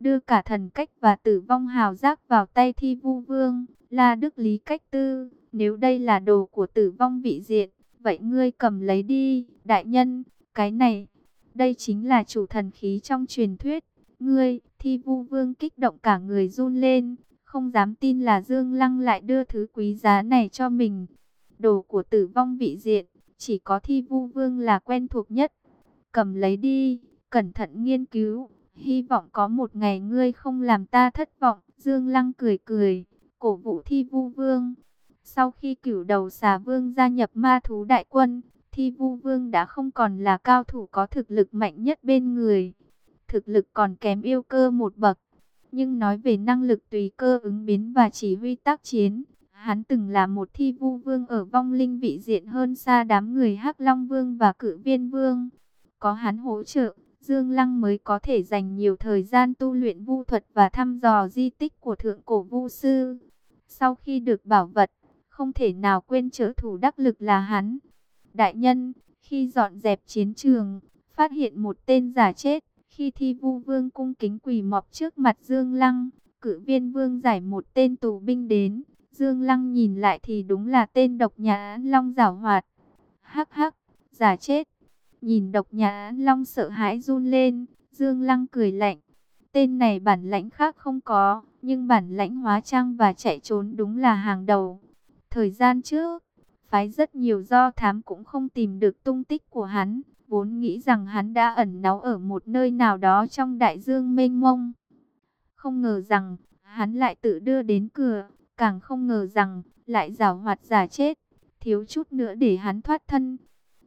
đưa cả thần cách và tử vong hào giác vào tay thi vu vương, la đức lý cách tư, nếu đây là đồ của tử vong vị diện, vậy ngươi cầm lấy đi, đại nhân, cái này, đây chính là chủ thần khí trong truyền thuyết, ngươi, thi vu vương kích động cả người run lên, không dám tin là Dương Lăng lại đưa thứ quý giá này cho mình, đồ của tử vong vị diện, chỉ có thi vu vương là quen thuộc nhất, cầm lấy đi, cẩn thận nghiên cứu, hy vọng có một ngày ngươi không làm ta thất vọng, Dương Lăng cười cười, cổ vũ thi vu vương. Sau khi cửu đầu xà vương gia nhập ma thú đại quân, thi vu vương đã không còn là cao thủ có thực lực mạnh nhất bên người. Thực lực còn kém yêu cơ một bậc. Nhưng nói về năng lực tùy cơ ứng biến và chỉ huy tác chiến, hắn từng là một thi vu vương ở vong linh vị diện hơn xa đám người hắc Long Vương và cự viên vương. Có hắn hỗ trợ, Dương Lăng mới có thể dành nhiều thời gian tu luyện vu thuật và thăm dò di tích của thượng cổ vu sư. Sau khi được bảo vật, không thể nào quên trở thủ đắc lực là hắn. Đại nhân, khi dọn dẹp chiến trường, phát hiện một tên giả chết. Khi thi vu vương cung kính quỳ mọp trước mặt Dương Lăng, cử viên vương giải một tên tù binh đến. Dương Lăng nhìn lại thì đúng là tên độc nhà Long giảo hoạt. Hắc hắc, giả chết. Nhìn độc nhà Long sợ hãi run lên, Dương Lăng cười lạnh. Tên này bản lãnh khác không có, nhưng bản lãnh hóa trang và chạy trốn đúng là hàng đầu. Thời gian trước, phái rất nhiều do thám cũng không tìm được tung tích của hắn, vốn nghĩ rằng hắn đã ẩn náu ở một nơi nào đó trong đại dương mênh mông. Không ngờ rằng, hắn lại tự đưa đến cửa, càng không ngờ rằng, lại giảo hoạt giả chết, thiếu chút nữa để hắn thoát thân.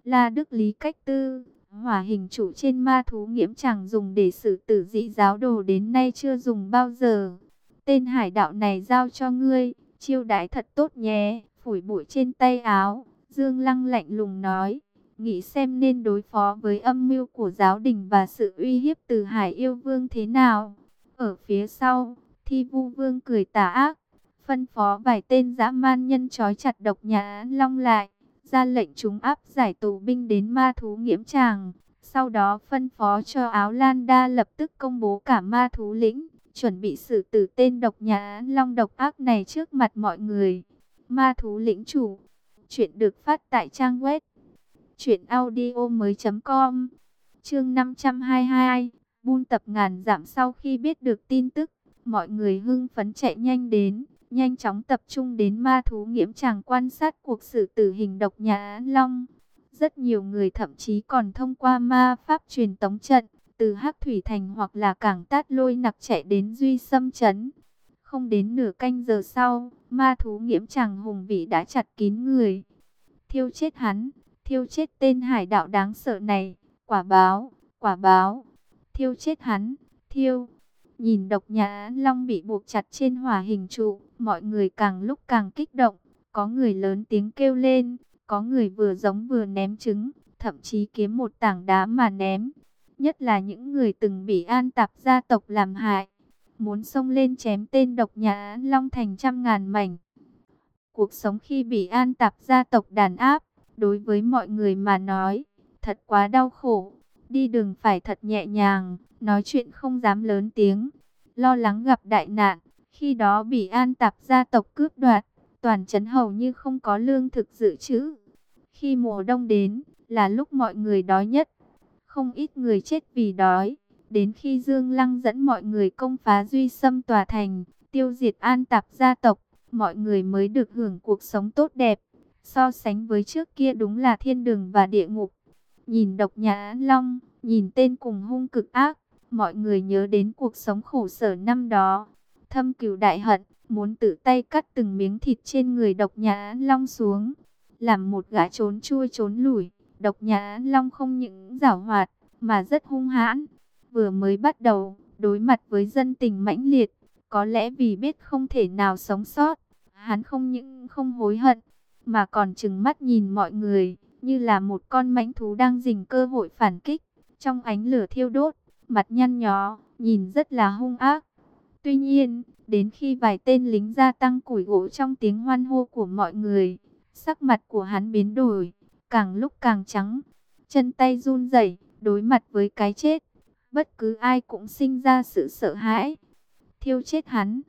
La Đức Lý Cách Tư, hỏa hình chủ trên ma thú nghiễm chẳng dùng để xử tử dị giáo đồ đến nay chưa dùng bao giờ. Tên hải đạo này giao cho ngươi, chiêu đãi thật tốt nhé, phủi bụi trên tay áo. Dương Lăng lạnh lùng nói, nghĩ xem nên đối phó với âm mưu của giáo đình và sự uy hiếp từ hải yêu vương thế nào. Ở phía sau, thi vu vương cười tà ác, phân phó vài tên dã man nhân trói chặt độc nhà long lại ra lệnh chúng áp giải tù binh đến ma thú nghiễm tràng. Sau đó phân phó cho áo lan đa lập tức công bố cả ma thú lĩnh, chuẩn bị xử tử tên độc nhà long độc ác này trước mặt mọi người. Ma thú lĩnh chủ, chuyện được phát tại trang web chuyểnaudio.com Chương 522, buôn tập ngàn giảm sau khi biết được tin tức, mọi người hưng phấn chạy nhanh đến nhanh chóng tập trung đến ma thú nghiễm tràng quan sát cuộc xử tử hình độc nhà Long. Rất nhiều người thậm chí còn thông qua ma pháp truyền tống trận, từ Hắc Thủy Thành hoặc là cảng Tát Lôi nặc chạy đến Duy Sâm Trấn. Không đến nửa canh giờ sau, ma thú nghiễm tràng hùng vĩ đã chặt kín người. Thiêu chết hắn, thiêu chết tên hải đạo đáng sợ này, quả báo, quả báo, thiêu chết hắn, thiêu. Nhìn độc nhà Long bị buộc chặt trên hỏa hình trụ, mọi người càng lúc càng kích động. Có người lớn tiếng kêu lên, có người vừa giống vừa ném trứng, thậm chí kiếm một tảng đá mà ném. Nhất là những người từng bị an tạp gia tộc làm hại, muốn xông lên chém tên độc nhà Long thành trăm ngàn mảnh. Cuộc sống khi bị an tạp gia tộc đàn áp, đối với mọi người mà nói, thật quá đau khổ. Đi đường phải thật nhẹ nhàng, nói chuyện không dám lớn tiếng, lo lắng gặp đại nạn. Khi đó bị an tạp gia tộc cướp đoạt, toàn trấn hầu như không có lương thực dự trữ. Khi mùa đông đến, là lúc mọi người đói nhất. Không ít người chết vì đói. Đến khi Dương Lăng dẫn mọi người công phá Duy xâm tòa thành, tiêu diệt an tạp gia tộc, mọi người mới được hưởng cuộc sống tốt đẹp. So sánh với trước kia đúng là thiên đường và địa ngục. Nhìn độc nhà Long, nhìn tên cùng hung cực ác, mọi người nhớ đến cuộc sống khổ sở năm đó. Thâm cừu đại hận, muốn tự tay cắt từng miếng thịt trên người độc nhã Long xuống. Làm một gã trốn chui trốn lủi, độc nhã Long không những giảo hoạt, mà rất hung hãn. Vừa mới bắt đầu, đối mặt với dân tình mãnh liệt, có lẽ vì biết không thể nào sống sót, hắn không những không hối hận, mà còn chừng mắt nhìn mọi người, như là một con mãnh thú đang dình cơ hội phản kích, trong ánh lửa thiêu đốt, mặt nhăn nhó, nhìn rất là hung ác. Tuy nhiên, đến khi vài tên lính gia tăng củi gỗ trong tiếng hoan hô của mọi người, sắc mặt của hắn biến đổi, càng lúc càng trắng, chân tay run rẩy, đối mặt với cái chết. bất cứ ai cũng sinh ra sự sợ hãi. Thiêu chết hắn.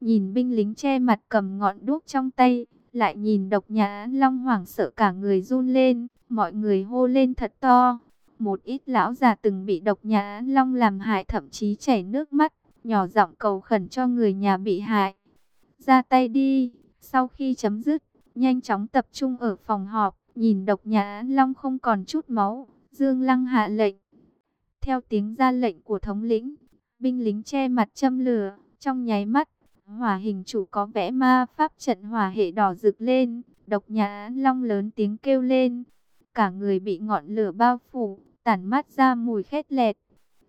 Nhìn binh lính che mặt cầm ngọn đuốc trong tay, lại nhìn độc nhã long hoảng sợ cả người run lên, mọi người hô lên thật to. Một ít lão già từng bị độc nhã long làm hại thậm chí chảy nước mắt, nhỏ giọng cầu khẩn cho người nhà bị hại. Ra tay đi, sau khi chấm dứt, nhanh chóng tập trung ở phòng họp, nhìn độc nhã long không còn chút máu, Dương Lăng hạ lệnh. Theo tiếng ra lệnh của thống lĩnh, binh lính che mặt châm lửa, trong nháy mắt, hỏa hình chủ có vẽ ma pháp trận hỏa hệ đỏ rực lên, độc nhã long lớn tiếng kêu lên. Cả người bị ngọn lửa bao phủ, tản mát ra mùi khét lẹt.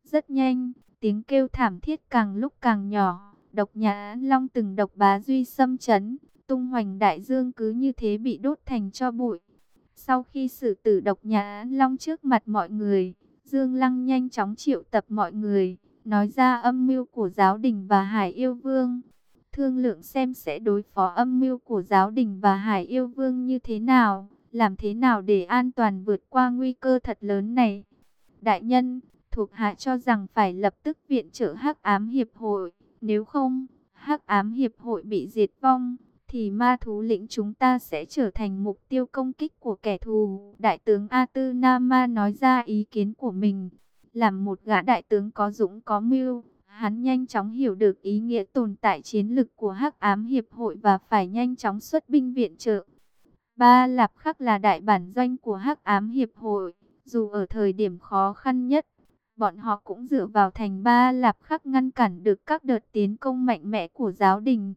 Rất nhanh, tiếng kêu thảm thiết càng lúc càng nhỏ, độc nhã long từng độc bá duy xâm chấn, tung hoành đại dương cứ như thế bị đốt thành cho bụi. Sau khi xử tử độc nhã long trước mặt mọi người, Dương Lăng nhanh chóng triệu tập mọi người, nói ra âm mưu của giáo đình và Hải Yêu Vương. Thương lượng xem sẽ đối phó âm mưu của giáo đình và Hải Yêu Vương như thế nào, làm thế nào để an toàn vượt qua nguy cơ thật lớn này. Đại nhân, thuộc hạ cho rằng phải lập tức viện trợ Hắc Ám Hiệp hội, nếu không, Hắc Ám Hiệp hội bị diệt vong thì ma thú lĩnh chúng ta sẽ trở thành mục tiêu công kích của kẻ thù. Đại tướng A Tư Nama nói ra ý kiến của mình. Làm một gã đại tướng có dũng có mưu, hắn nhanh chóng hiểu được ý nghĩa tồn tại chiến lực của Hắc Ám Hiệp hội và phải nhanh chóng xuất binh viện trợ. Ba Lạp Khắc là đại bản doanh của Hắc Ám Hiệp hội, dù ở thời điểm khó khăn nhất, bọn họ cũng dựa vào thành Ba Lạp Khắc ngăn cản được các đợt tiến công mạnh mẽ của giáo đình.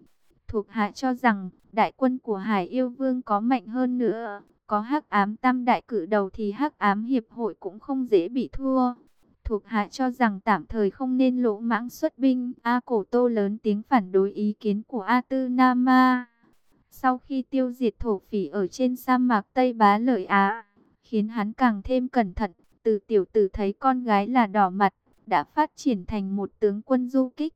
Thuộc hạ cho rằng, đại quân của Hải Yêu Vương có mạnh hơn nữa. Có hắc ám tam đại cử đầu thì hắc ám hiệp hội cũng không dễ bị thua. Thuộc hạ cho rằng tạm thời không nên lỗ mãng xuất binh. A Cổ Tô lớn tiếng phản đối ý kiến của A Tư Nama. Sau khi tiêu diệt thổ phỉ ở trên sa mạc Tây Bá Lợi Á, khiến hắn càng thêm cẩn thận. Từ tiểu tử thấy con gái là đỏ mặt, đã phát triển thành một tướng quân du kích.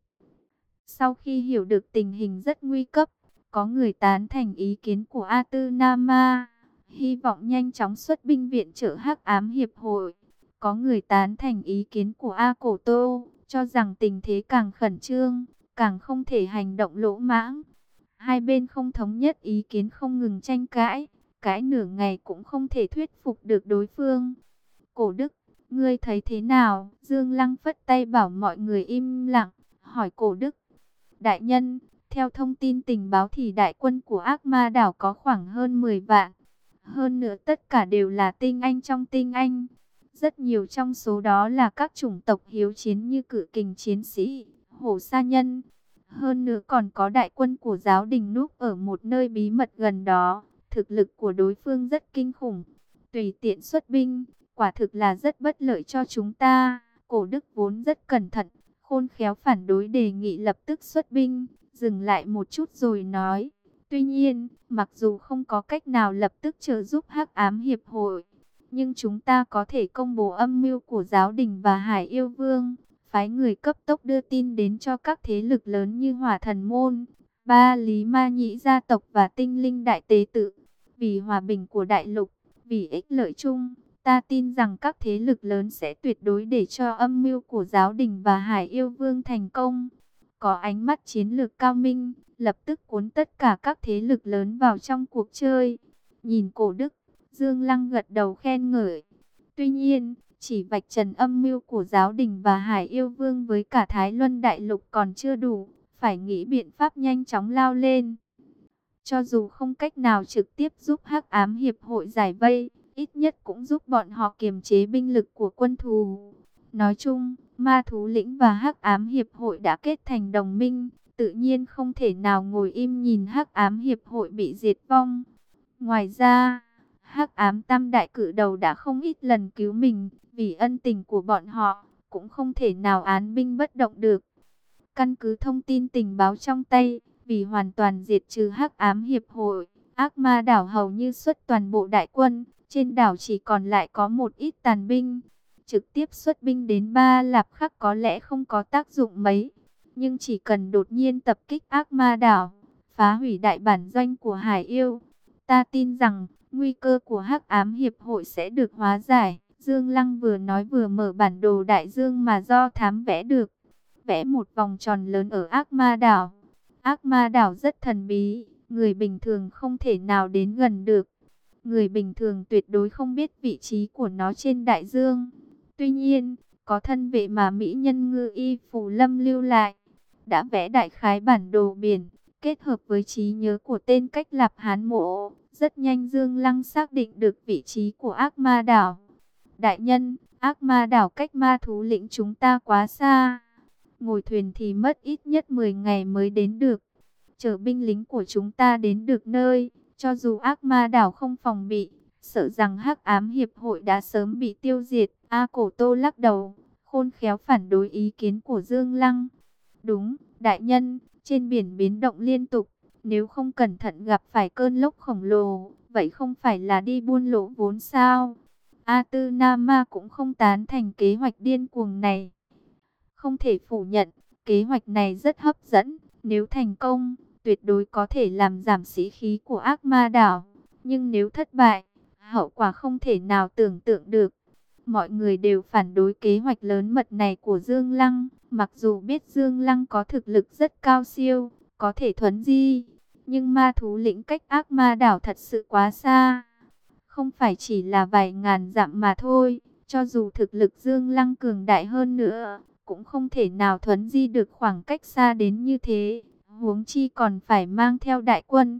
Sau khi hiểu được tình hình rất nguy cấp, có người tán thành ý kiến của A Tư Nama, hy vọng nhanh chóng xuất binh viện trợ Hắc Ám Hiệp hội. Có người tán thành ý kiến của A Cổ Tô, cho rằng tình thế càng khẩn trương, càng không thể hành động lỗ mãng. Hai bên không thống nhất ý kiến không ngừng tranh cãi, cãi nửa ngày cũng không thể thuyết phục được đối phương. Cổ Đức, ngươi thấy thế nào? Dương Lăng phất tay bảo mọi người im lặng, hỏi Cổ Đức. Đại nhân, theo thông tin tình báo thì đại quân của ác ma đảo có khoảng hơn 10 vạn. Hơn nữa tất cả đều là tinh anh trong tinh anh. Rất nhiều trong số đó là các chủng tộc hiếu chiến như cử kình chiến sĩ, hổ sa nhân. Hơn nữa còn có đại quân của giáo đình núp ở một nơi bí mật gần đó. Thực lực của đối phương rất kinh khủng. Tùy tiện xuất binh, quả thực là rất bất lợi cho chúng ta. Cổ đức vốn rất cẩn thận, khôn khéo phản đối đề nghị lập tức xuất binh, dừng lại một chút rồi nói. Tuy nhiên, mặc dù không có cách nào lập tức trợ giúp hắc ám hiệp hội, nhưng chúng ta có thể công bố âm mưu của giáo đình và Hải Yêu Vương, phái người cấp tốc đưa tin đến cho các thế lực lớn như Hỏa Thần Môn, Ba Lý Ma Nhĩ gia tộc và Tinh Linh Đại Tế Tự, vì hòa bình của đại lục, vì ích lợi chung. Ta tin rằng các thế lực lớn sẽ tuyệt đối để cho âm mưu của giáo đình và Hải Yêu Vương thành công. Có ánh mắt chiến lược cao minh, lập tức cuốn tất cả các thế lực lớn vào trong cuộc chơi. Nhìn cổ đức, Dương Lăng gật đầu khen ngợi. Tuy nhiên, chỉ vạch trần âm mưu của giáo đình và Hải Yêu Vương với cả Thái Luân Đại Lục còn chưa đủ, phải nghĩ biện pháp nhanh chóng lao lên. Cho dù không cách nào trực tiếp giúp Hắc Ám Hiệp hội giải vây, ít nhất cũng giúp bọn họ kiềm chế binh lực của quân thù. Nói chung, ma thú lĩnh và hắc ám hiệp hội đã kết thành đồng minh, tự nhiên không thể nào ngồi im nhìn hắc ám hiệp hội bị diệt vong. Ngoài ra, hắc ám tam đại cử đầu đã không ít lần cứu mình, vì ân tình của bọn họ, cũng không thể nào án binh bất động được. Căn cứ thông tin tình báo trong tay, vì hoàn toàn diệt trừ hắc ám hiệp hội, ác ma đảo hầu như xuất toàn bộ đại quân, trên đảo chỉ còn lại có một ít tàn binh. Trực tiếp xuất binh đến Ba Lạp Khắc có lẽ không có tác dụng mấy. Nhưng chỉ cần đột nhiên tập kích ác ma đảo, phá hủy đại bản doanh của Hải Yêu. Ta tin rằng nguy cơ của hắc ám hiệp hội sẽ được hóa giải. Dương Lăng vừa nói vừa mở bản đồ đại dương mà do thám vẽ được. Vẽ một vòng tròn lớn ở ác ma đảo. Ác ma đảo rất thần bí, người bình thường không thể nào đến gần được. Người bình thường tuyệt đối không biết vị trí của nó trên đại dương. Tuy nhiên, có thân vệ mà Mỹ nhân ngư y phù lâm lưu lại. Đã vẽ đại khái bản đồ biển, kết hợp với trí nhớ của tên cách lạp hán mộ. Rất nhanh Dương Lăng xác định được vị trí của ác ma đảo. Đại nhân, ác ma đảo cách ma thú lĩnh chúng ta quá xa. Ngồi thuyền thì mất ít nhất 10 ngày mới đến được. Chở binh lính của chúng ta đến được nơi, cho dù ác ma đảo không phòng bị, sợ rằng hắc ám hiệp hội đã sớm bị tiêu diệt. A cổ tô lắc đầu, khôn khéo phản đối ý kiến của Dương Lăng. Đúng, đại nhân, trên biển biến động liên tục, nếu không cẩn thận gặp phải cơn lốc khổng lồ, vậy không phải là đi buôn lỗ vốn sao? A Tư Nama cũng không tán thành kế hoạch điên cuồng này. Không thể phủ nhận, kế hoạch này rất hấp dẫn, nếu thành công, tuyệt đối có thể làm giảm sĩ khí của ác ma đảo. Nhưng nếu thất bại, hậu quả không thể nào tưởng tượng được. Mọi người đều phản đối kế hoạch lớn mật này của Dương Lăng, mặc dù biết Dương Lăng có thực lực rất cao siêu, có thể thuấn di, nhưng ma thú lĩnh cách ác ma đảo thật sự quá xa. Không phải chỉ là vài ngàn dặm mà thôi, cho dù thực lực Dương Lăng cường đại hơn nữa, cũng không thể nào thuấn di được khoảng cách xa đến như thế. Huống chi còn phải mang theo đại quân.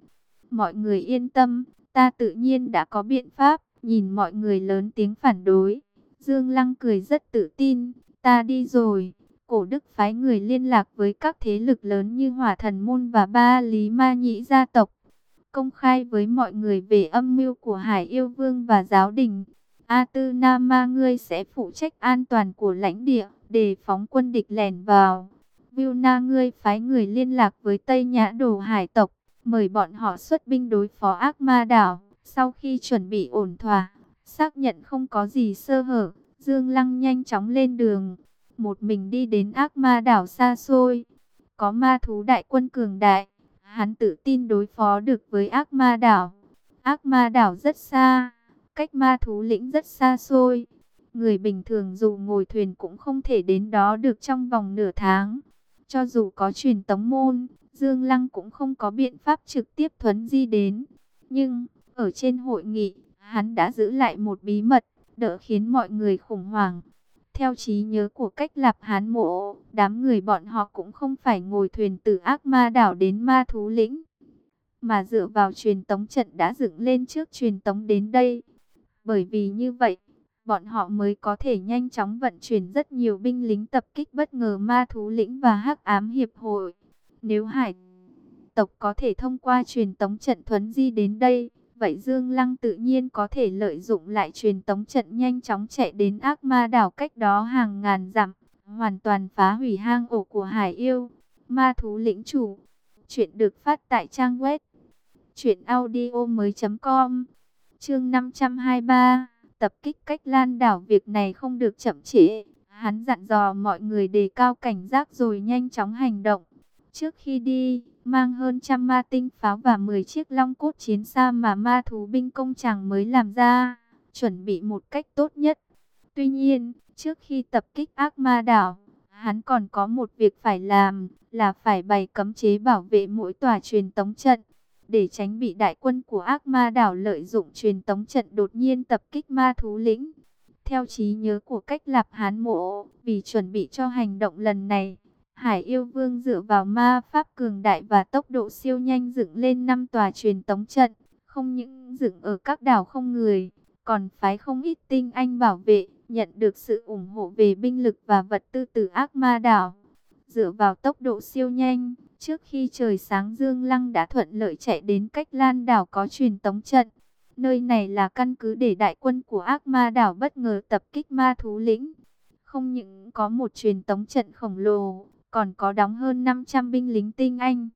Mọi người yên tâm, ta tự nhiên đã có biện pháp. Nhìn mọi người lớn tiếng phản đối. Dương Lăng cười rất tự tin. Ta đi rồi. Cổ đức phái người liên lạc với các thế lực lớn như Hỏa Thần Môn và Ba Lý Ma Nhĩ gia tộc. Công khai với mọi người về âm mưu của Hải Yêu Vương và Giáo Đình. A Tư na ma ngươi sẽ phụ trách an toàn của lãnh địa, để phóng quân địch lẻn vào. Vilna ngươi phái người liên lạc với Tây Nhã Đồ Hải tộc, mời bọn họ xuất binh đối phó ác ma đảo. Sau khi chuẩn bị ổn thỏa, xác nhận không có gì sơ hở, Dương Lăng nhanh chóng lên đường, một mình đi đến ác ma đảo xa xôi. Có ma thú đại quân cường đại, hắn tự tin đối phó được với ác ma đảo. Ác ma đảo rất xa, cách ma thú lĩnh rất xa xôi. Người bình thường dù ngồi thuyền cũng không thể đến đó được trong vòng nửa tháng. Cho dù có truyền tống môn, Dương Lăng cũng không có biện pháp trực tiếp thuấn di đến. Nhưng, ở trên hội nghị, hắn đã giữ lại một bí mật, đỡ khiến mọi người khủng hoảng. Theo trí nhớ của cách lạp hán mộ, đám người bọn họ cũng không phải ngồi thuyền từ ác ma đảo đến ma thú lĩnh, mà dựa vào truyền tống trận đã dựng lên trước truyền tống đến đây. Bởi vì như vậy, bọn họ mới có thể nhanh chóng vận chuyển rất nhiều binh lính tập kích bất ngờ ma thú lĩnh và hắc ám hiệp hội. Nếu hải tộc có thể thông qua truyền tống trận thuấn di đến đây, vậy Dương Lăng tự nhiên có thể lợi dụng lại truyền tống trận nhanh chóng chạy đến ác ma đảo cách đó hàng ngàn dặm, hoàn toàn phá hủy hang ổ của hải yêu, ma thú lĩnh chủ. Chuyện được phát tại trang web chuyện audio mới.com Chương 523 tập kích cách lan đảo việc này không được chậm trễ. Hắn dặn dò mọi người đề cao cảnh giác rồi nhanh chóng hành động. Trước khi đi, mang hơn trăm ma tinh pháo và 10 chiếc long cốt chiến xa mà ma thú binh công chàng mới làm ra, chuẩn bị một cách tốt nhất. Tuy nhiên, trước khi tập kích ác ma đảo, hắn còn có một việc phải làm, là phải bày cấm chế bảo vệ mỗi tòa truyền tống trận để tránh bị đại quân của ác ma đảo lợi dụng truyền tống trận đột nhiên tập kích ma thú lĩnh. Theo trí nhớ của cách lạp hán mộ, vì chuẩn bị cho hành động lần này, Hải yêu vương dựa vào ma pháp cường đại và tốc độ siêu nhanh dựng lên năm tòa truyền tống trận, không những dựng ở các đảo không người, còn phái không ít tinh anh bảo vệ, nhận được sự ủng hộ về binh lực và vật tư từ ác ma đảo. Dựa vào tốc độ siêu nhanh, Trước khi trời sáng Dương Lăng đã thuận lợi chạy đến cách Lan đảo có truyền tống trận. Nơi này là căn cứ để đại quân của ác ma đảo bất ngờ tập kích ma thú lĩnh. Không những có một truyền tống trận khổng lồ, còn có đóng hơn 500 binh lính tinh anh.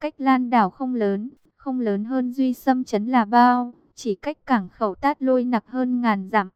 Cách Lan đảo không lớn, không lớn hơn Duy Sâm chấn là bao, chỉ cách cảng khẩu tát lôi nặc hơn ngàn dặm.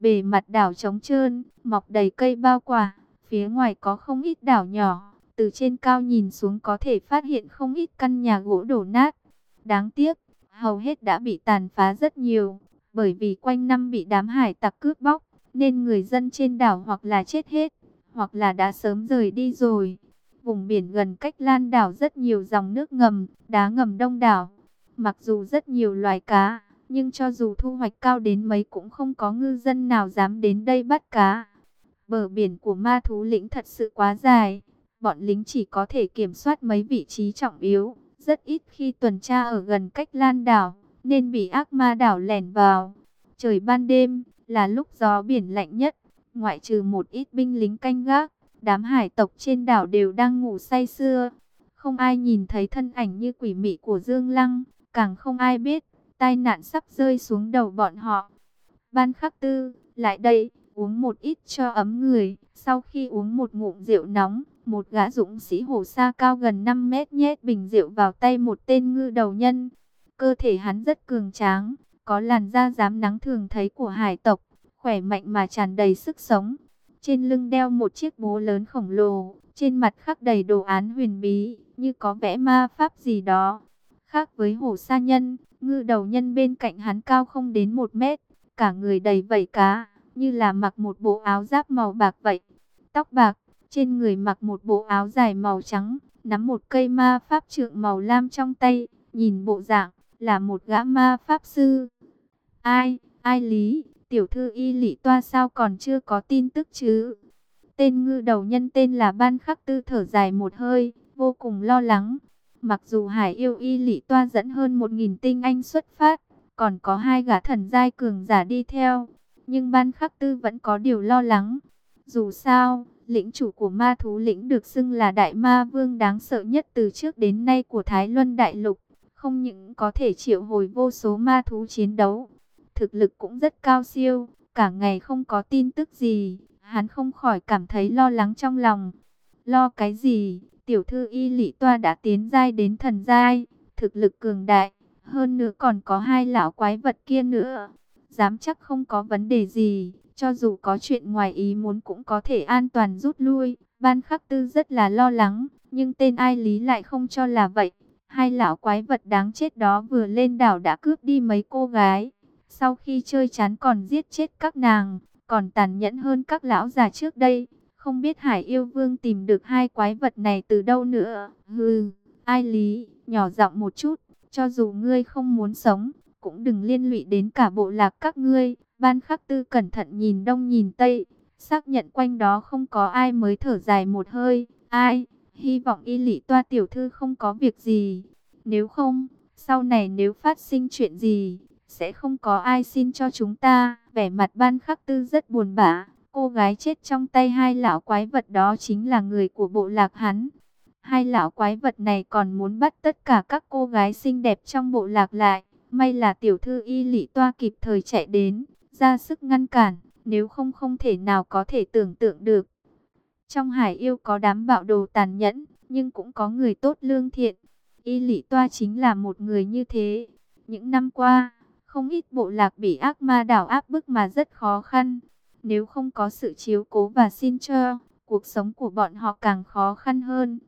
Bề mặt đảo trống trơn, mọc đầy cây bao quả, phía ngoài có không ít đảo nhỏ từ trên cao nhìn xuống có thể phát hiện không ít căn nhà gỗ đổ nát. Đáng tiếc, hầu hết đã bị tàn phá rất nhiều. Bởi vì quanh năm bị đám hải tặc cướp bóc, nên người dân trên đảo hoặc là chết hết, hoặc là đã sớm rời đi rồi. Vùng biển gần cách Lan đảo rất nhiều dòng nước ngầm, đá ngầm đông đảo. Mặc dù rất nhiều loài cá, nhưng cho dù thu hoạch cao đến mấy cũng không có ngư dân nào dám đến đây bắt cá. Bờ biển của ma thú lĩnh thật sự quá dài, bọn lính chỉ có thể kiểm soát mấy vị trí trọng yếu, rất ít khi tuần tra ở gần cách Lan đảo, nên bị ác ma đảo lẻn vào. Trời ban đêm là lúc gió biển lạnh nhất, ngoại trừ một ít binh lính canh gác, đám hải tộc trên đảo đều đang ngủ say sưa. Không ai nhìn thấy thân ảnh như quỷ mị của Dương Lăng, càng không ai biết tai nạn sắp rơi xuống đầu bọn họ. Ban khắc tư, lại đây, uống một ít cho ấm người. Sau khi uống một ngụm rượu nóng, một gã dũng sĩ hồ sa cao gần 5 mét nhét bình rượu vào tay một tên ngư đầu nhân. Cơ thể hắn rất cường tráng, có làn da dám nắng thường thấy của hải tộc, khỏe mạnh mà tràn đầy sức sống. Trên lưng đeo một chiếc bố lớn khổng lồ, trên mặt khắc đầy đồ án huyền bí, như có vẽ ma pháp gì đó. Khác với hồ sa nhân, ngư đầu nhân bên cạnh hắn cao không đến một mét, cả người đầy vảy cá, như là mặc một bộ áo giáp màu bạc vậy. Tóc bạc, trên người mặc một bộ áo dài màu trắng, nắm một cây ma pháp trượng màu lam trong tay, nhìn bộ dạng là một gã ma pháp sư. Ai, ai lý, tiểu thư y lị toa sao còn chưa có tin tức chứ? Tên ngư đầu nhân tên là Ban Khắc Tư thở dài một hơi, vô cùng lo lắng. Mặc dù Hải yêu y lị toa dẫn hơn một nghìn tinh anh xuất phát, còn có hai gã thần giai cường giả đi theo, nhưng Ban Khắc Tư vẫn có điều lo lắng. Dù sao, lĩnh chủ của ma thú lĩnh được xưng là đại ma vương đáng sợ nhất từ trước đến nay của Thái Luân Đại Lục, không những có thể triệu hồi vô số ma thú chiến đấu, thực lực cũng rất cao siêu, cả ngày không có tin tức gì, hắn không khỏi cảm thấy lo lắng trong lòng. Lo cái gì? Tiểu thư y lị toa đã tiến giai đến thần giai, thực lực cường đại, hơn nữa còn có hai lão quái vật kia nữa. Dám chắc không có vấn đề gì, cho dù có chuyện ngoài ý muốn cũng có thể an toàn rút lui. Ban khắc tư rất là lo lắng, nhưng tên ai lý lại không cho là vậy. Hai lão quái vật đáng chết đó vừa lên đảo đã cướp đi mấy cô gái. Sau khi chơi chán còn giết chết các nàng, còn tàn nhẫn hơn các lão già trước đây. Không biết Hải yêu vương tìm được hai quái vật này từ đâu nữa. Hừ, ai lý, nhỏ giọng một chút, cho dù ngươi không muốn sống, cũng đừng liên lụy đến cả bộ lạc các ngươi. Ban khắc tư cẩn thận nhìn đông nhìn tây, xác nhận quanh đó không có ai mới thở dài một hơi. Ai, hy vọng y lị toa tiểu thư không có việc gì. Nếu không, sau này nếu phát sinh chuyện gì, sẽ không có ai xin cho chúng ta. Vẻ mặt ban khắc tư rất buồn bã. Cô gái chết trong tay hai lão quái vật đó chính là người của bộ lạc hắn. Hai lão quái vật này còn muốn bắt tất cả các cô gái xinh đẹp trong bộ lạc lại. May là tiểu thư y lị toa kịp thời chạy đến, ra sức ngăn cản, nếu không không thể nào có thể tưởng tượng được. Trong hải yêu có đám bạo đồ tàn nhẫn, nhưng cũng có người tốt lương thiện. Y lị toa chính là một người như thế. Những năm qua, không ít bộ lạc bị ác ma đảo áp bức mà rất khó khăn. Nếu không có sự chiếu cố và xin cho, cuộc sống của bọn họ càng khó khăn hơn.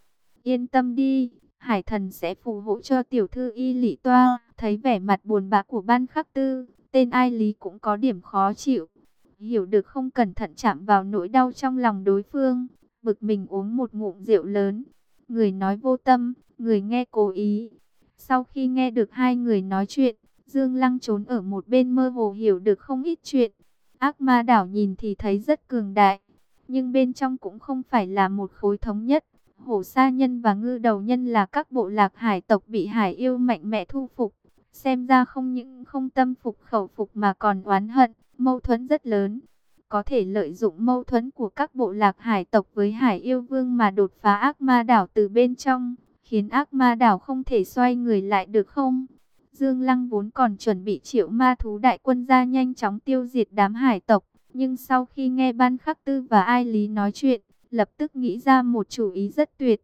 Yên tâm đi, Hải thần sẽ phù hộ cho tiểu thư y lị toa. Thấy vẻ mặt buồn bã của ban khắc tư, tên ai lý cũng có điểm khó chịu. Hiểu được không cẩn thận chạm vào nỗi đau trong lòng đối phương, bực mình uống một ngụm rượu lớn. Người nói vô tâm, người nghe cố ý. Sau khi nghe được hai người nói chuyện, Dương Lăng trốn ở một bên mơ hồ hiểu được không ít chuyện. Ác ma đảo nhìn thì thấy rất cường đại, nhưng bên trong cũng không phải là một khối thống nhất. Hổ sa nhân và ngư đầu nhân là các bộ lạc hải tộc bị hải yêu mạnh mẽ thu phục. Xem ra không những không tâm phục khẩu phục mà còn oán hận, mâu thuẫn rất lớn. Có thể lợi dụng mâu thuẫn của các bộ lạc hải tộc với hải yêu vương mà đột phá ác ma đảo từ bên trong, khiến ác ma đảo không thể xoay người lại được không? Dương Lăng vốn còn chuẩn bị triệu ma thú đại quân ra nhanh chóng tiêu diệt đám hải tộc, nhưng sau khi nghe Ban Khắc Tư và Ai Lý nói chuyện, lập tức nghĩ ra một chủ ý rất tuyệt.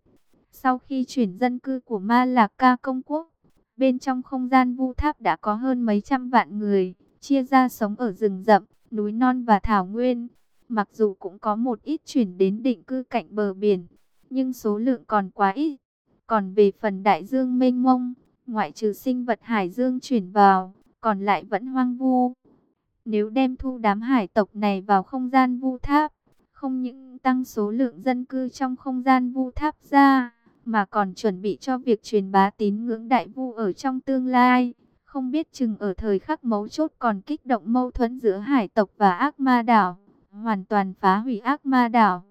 Sau khi chuyển dân cư của Ma Lạc Ca Công Quốc, bên trong không gian vu tháp đã có hơn mấy trăm vạn người, chia ra sống ở rừng rậm, núi non và thảo nguyên. Mặc dù cũng có một ít chuyển đến định cư cạnh bờ biển, nhưng số lượng còn quá ít. Còn về phần đại dương mênh mông, ngoại trừ sinh vật hải dương chuyển vào, còn lại vẫn hoang vu. Nếu đem thu đám hải tộc này vào không gian vu tháp, không những tăng số lượng dân cư trong không gian vu tháp ra, mà còn chuẩn bị cho việc truyền bá tín ngưỡng đại vu ở trong tương lai. Không biết chừng ở thời khắc mấu chốt còn kích động mâu thuẫn giữa hải tộc và ác ma đảo, hoàn toàn phá hủy ác ma đảo.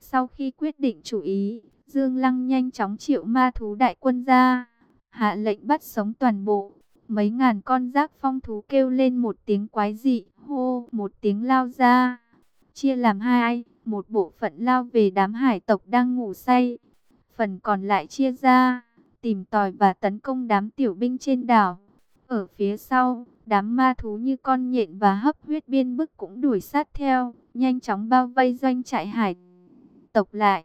Sau khi quyết định chủ ý, Dương Lăng nhanh chóng triệu ma thú đại quân ra, hạ lệnh bắt sống toàn bộ. Mấy ngàn con rác phong thú kêu lên một tiếng quái dị, hô một tiếng lao ra. Chia làm hai, một bộ phận lao về đám hải tộc đang ngủ say. Phần còn lại chia ra, tìm tòi và tấn công đám tiểu binh trên đảo. Ở phía sau, đám ma thú như con nhện và hấp huyết biên bức cũng đuổi sát theo, nhanh chóng bao vây doanh trại hải tộc lại.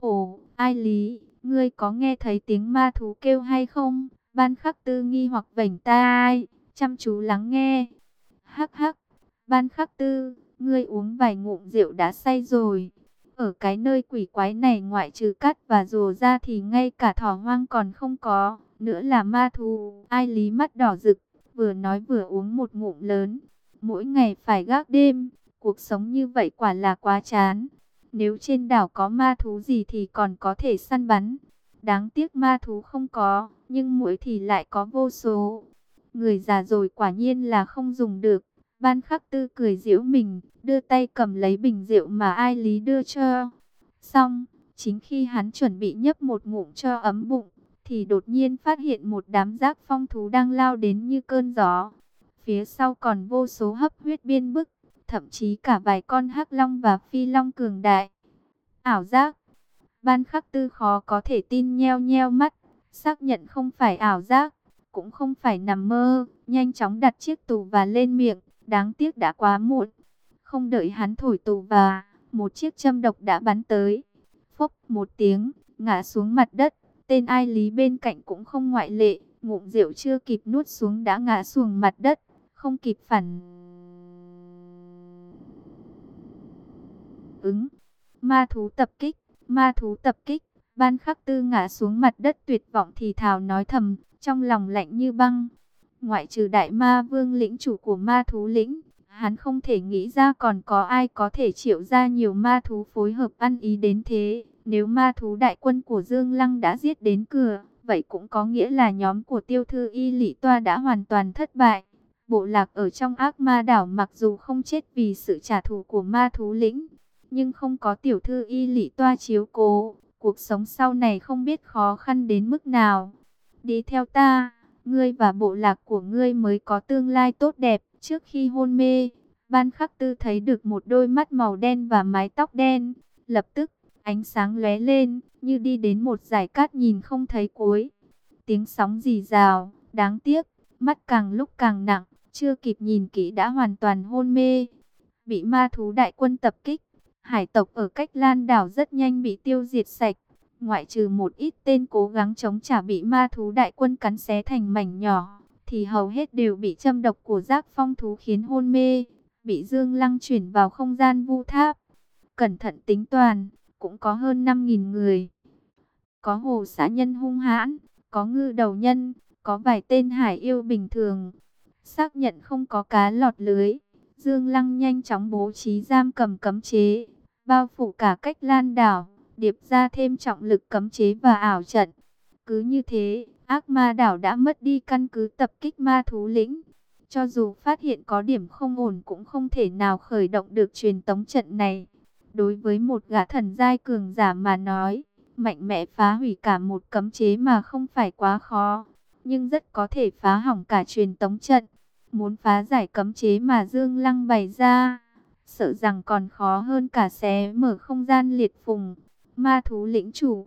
Ồ, ai lý, ngươi có nghe thấy tiếng ma thú kêu hay không? Ban khắc tư nghi hoặc vảnh tai, chăm chú lắng nghe. Hắc hắc, ban khắc tư, ngươi uống vài ngụm rượu đã say rồi. Ở cái nơi quỷ quái này ngoại trừ cắt và rùa ra thì ngay cả thỏ hoang còn không có, nữa là ma thú. Ai lý mắt đỏ rực, vừa nói vừa uống một ngụm lớn. Mỗi ngày phải gác đêm, cuộc sống như vậy quả là quá chán. Nếu trên đảo có ma thú gì thì còn có thể săn bắn. Đáng tiếc ma thú không có, nhưng mũi thì lại có vô số. Người già rồi quả nhiên là không dùng được. Ban khắc tư cười giễu mình, đưa tay cầm lấy bình rượu mà ai lý đưa cho. Xong, chính khi hắn chuẩn bị nhấp một ngụm cho ấm bụng, thì đột nhiên phát hiện một đám rác phong thú đang lao đến như cơn gió. Phía sau còn vô số hấp huyết biên bức, thậm chí cả vài con hắc long và phi long cường đại. Ảo giác, ban khắc tư khó có thể tin nheo nheo mắt, xác nhận không phải ảo giác, cũng không phải nằm mơ, nhanh chóng đặt chiếc tù và lên miệng, đáng tiếc đã quá muộn. Không đợi hắn thổi tù và, một chiếc châm độc đã bắn tới. Phốc một tiếng, ngã xuống mặt đất, tên ai lý bên cạnh cũng không ngoại lệ, ngụm rượu chưa kịp nuốt xuống đã ngã xuống mặt đất, không kịp phản ứng. Ma thú tập kích, ma thú tập kích, ban khắc tư ngã xuống mặt đất tuyệt vọng thì thào nói thầm, trong lòng lạnh như băng. Ngoại trừ đại ma vương lĩnh chủ của ma thú lĩnh, hắn không thể nghĩ ra còn có ai có thể triệu ra nhiều ma thú phối hợp ăn ý đến thế. Nếu ma thú đại quân của Dương Lăng đã giết đến cửa, vậy cũng có nghĩa là nhóm của tiêu thư y lỷ toa đã hoàn toàn thất bại. Bộ lạc ở trong ác ma đảo mặc dù không chết vì sự trả thù của ma thú lĩnh, nhưng không có tiểu thư y lỷ toa chiếu cố, cuộc sống sau này không biết khó khăn đến mức nào. Đi theo ta, ngươi và bộ lạc của ngươi mới có tương lai tốt đẹp. Trước khi hôn mê, ban khắc tư thấy được một đôi mắt màu đen và mái tóc đen. Lập tức, ánh sáng lóe lên, như đi đến một giải cát nhìn không thấy cuối. Tiếng sóng rì rào, đáng tiếc, mắt càng lúc càng nặng, chưa kịp nhìn kỹ đã hoàn toàn hôn mê. Bị ma thú đại quân tập kích, hải tộc ở cách lan đảo rất nhanh bị tiêu diệt sạch. Ngoại trừ một ít tên cố gắng chống trả bị ma thú đại quân cắn xé thành mảnh nhỏ, thì hầu hết đều bị châm độc của giác phong thú khiến hôn mê, bị Dương Lăng chuyển vào không gian vu tháp. Cẩn thận tính toàn, cũng có hơn 5.000 người. Có hồ xã nhân hung hãn, có ngư đầu nhân, có vài tên hải yêu bình thường. Xác nhận không có cá lọt lưới, Dương Lăng nhanh chóng bố trí giam cầm cấm chế, bao phủ cả cách lan đảo, điệp ra thêm trọng lực cấm chế và ảo trận. Cứ như thế, ác ma đảo đã mất đi căn cứ tập kích ma thú lĩnh. Cho dù phát hiện có điểm không ổn cũng không thể nào khởi động được truyền tống trận này. Đối với một gã thần giai cường giả mà nói, mạnh mẽ phá hủy cả một cấm chế mà không phải quá khó, nhưng rất có thể phá hỏng cả truyền tống trận. Muốn phá giải cấm chế mà Dương Lăng bày ra, sợ rằng còn khó hơn cả xé mở không gian liệt phùng. Ma thú lĩnh chủ,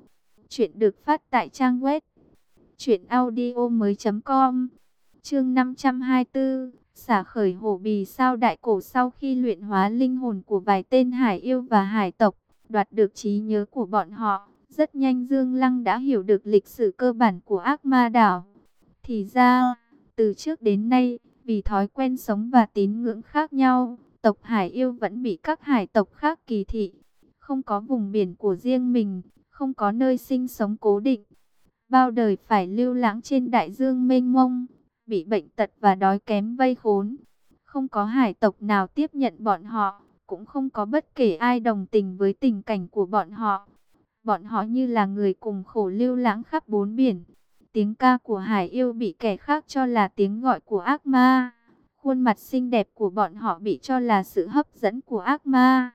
chuyện được phát tại trang web truyệnaudiomoi.com. Chương 524, xả khởi hổ bì sao đại cổ sau khi luyện hóa linh hồn của vài tên hải yêu và hải tộc, đoạt được trí nhớ của bọn họ, rất nhanh Dương Lăng đã hiểu được lịch sử cơ bản của ác ma đảo. Thì ra, từ trước đến nay, vì thói quen sống và tín ngưỡng khác nhau, tộc Hải yêu vẫn bị các hải tộc khác kỳ thị. Không có vùng biển của riêng mình, không có nơi sinh sống cố định. Bao đời phải lưu lãng trên đại dương mênh mông, bị bệnh tật và đói kém vây khốn. Không có hải tộc nào tiếp nhận bọn họ, cũng không có bất kể ai đồng tình với tình cảnh của bọn họ. Bọn họ như là người cùng khổ lưu lãng khắp bốn biển. Tiếng ca của hải yêu bị kẻ khác cho là tiếng gọi của ác ma. Khuôn mặt xinh đẹp của bọn họ bị cho là sự hấp dẫn của ác ma.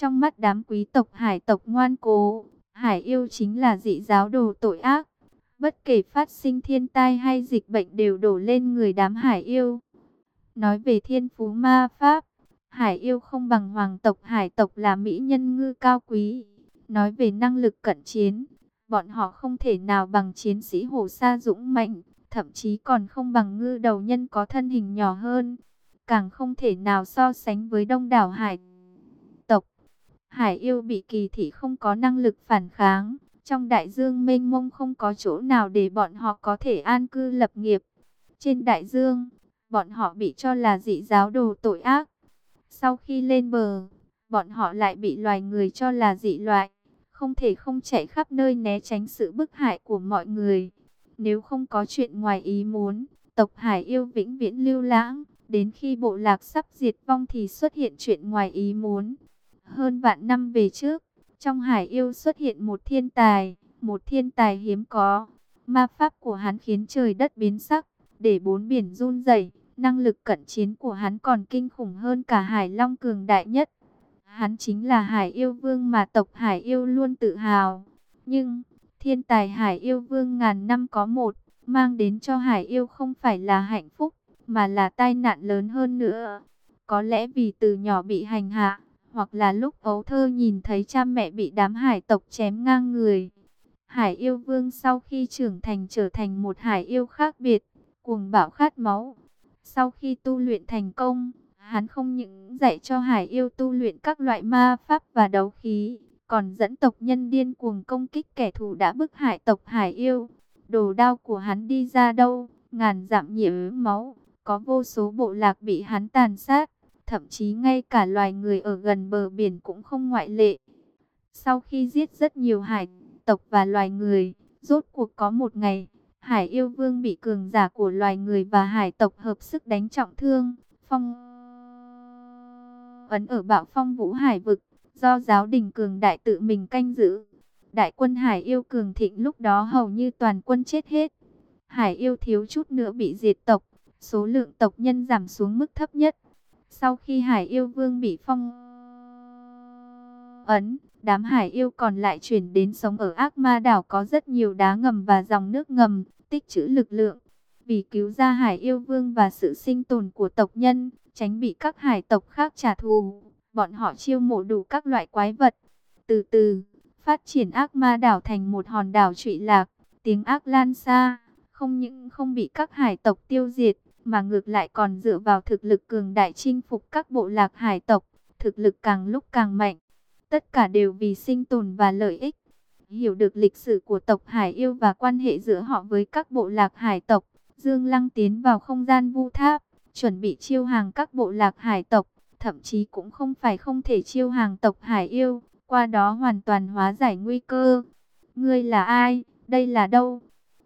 Trong mắt đám quý tộc hải tộc ngoan cố, hải yêu chính là dị giáo đồ tội ác. Bất kể phát sinh thiên tai hay dịch bệnh đều đổ lên người đám hải yêu. Nói về thiên phú ma pháp, hải yêu không bằng hoàng tộc hải tộc là mỹ nhân ngư cao quý. Nói về năng lực cận chiến, bọn họ không thể nào bằng chiến sĩ hồ sa dũng mạnh, thậm chí còn không bằng ngư đầu nhân có thân hình nhỏ hơn. Càng không thể nào so sánh với đông đảo hải tộc. Hải yêu bị kỳ thị không có năng lực phản kháng. Trong đại dương mênh mông không có chỗ nào để bọn họ có thể an cư lập nghiệp. Trên đại dương, bọn họ bị cho là dị giáo đồ tội ác. Sau khi lên bờ, bọn họ lại bị loài người cho là dị loại. Không thể không chạy khắp nơi né tránh sự bức hại của mọi người. Nếu không có chuyện ngoài ý muốn, tộc Hải yêu vĩnh viễn lưu lãng. Đến khi bộ lạc sắp diệt vong thì xuất hiện chuyện ngoài ý muốn. Hơn vạn năm về trước, trong hải yêu xuất hiện một thiên tài, một thiên tài hiếm có. Ma pháp của hắn khiến trời đất biến sắc, để bốn biển run rẩy. Năng lực cận chiến của hắn còn kinh khủng hơn cả hải long cường đại nhất. Hắn chính là hải yêu vương mà tộc hải yêu luôn tự hào. Nhưng, thiên tài hải yêu vương ngàn năm có một, mang đến cho hải yêu không phải là hạnh phúc, mà là tai nạn lớn hơn nữa. Có lẽ vì từ nhỏ bị hành hạ, hoặc là lúc ấu thơ nhìn thấy cha mẹ bị đám hải tộc chém ngang người. Hải yêu vương sau khi trưởng thành trở thành một hải yêu khác biệt, cuồng bạo khát máu. Sau khi tu luyện thành công, hắn không những dạy cho hải yêu tu luyện các loại ma pháp và đấu khí, còn dẫn tộc nhân điên cuồng công kích kẻ thù đã bức hại tộc hải yêu. Đồ đao của hắn đi ra đâu, ngàn dặm nhiễm máu, có vô số bộ lạc bị hắn tàn sát thậm chí ngay cả loài người ở gần bờ biển cũng không ngoại lệ. Sau khi giết rất nhiều hải tộc và loài người, rốt cuộc có một ngày, hải yêu vương bị cường giả của loài người và hải tộc hợp sức đánh trọng thương, phong ấn ở bạo phong vũ hải vực, do giáo đình cường đại tự mình canh giữ. Đại quân hải yêu cường thịnh lúc đó hầu như toàn quân chết hết. Hải yêu thiếu chút nữa bị diệt tộc, số lượng tộc nhân giảm xuống mức thấp nhất. Sau khi Hải Yêu Vương bị phong ấn, đám Hải Yêu còn lại chuyển đến sống ở Ác Ma Đảo có rất nhiều đá ngầm và dòng nước ngầm, tích trữ lực lượng. Vì cứu ra Hải Yêu Vương và sự sinh tồn của tộc nhân, tránh bị các hải tộc khác trả thù, bọn họ chiêu mộ đủ các loại quái vật. Từ từ, phát triển Ác Ma Đảo thành một hòn đảo trụy lạc, tiếng ác lan xa, không những không bị các hải tộc tiêu diệt, mà ngược lại còn dựa vào thực lực cường đại chinh phục các bộ lạc hải tộc, thực lực càng lúc càng mạnh. Tất cả đều vì sinh tồn và lợi ích. Hiểu được lịch sử của tộc Hải Yêu và quan hệ giữa họ với các bộ lạc hải tộc, Dương Lăng tiến vào không gian vu tháp, chuẩn bị chiêu hàng các bộ lạc hải tộc, thậm chí cũng không phải không thể chiêu hàng tộc Hải Yêu, qua đó hoàn toàn hóa giải nguy cơ. Ngươi là ai? Đây là đâu?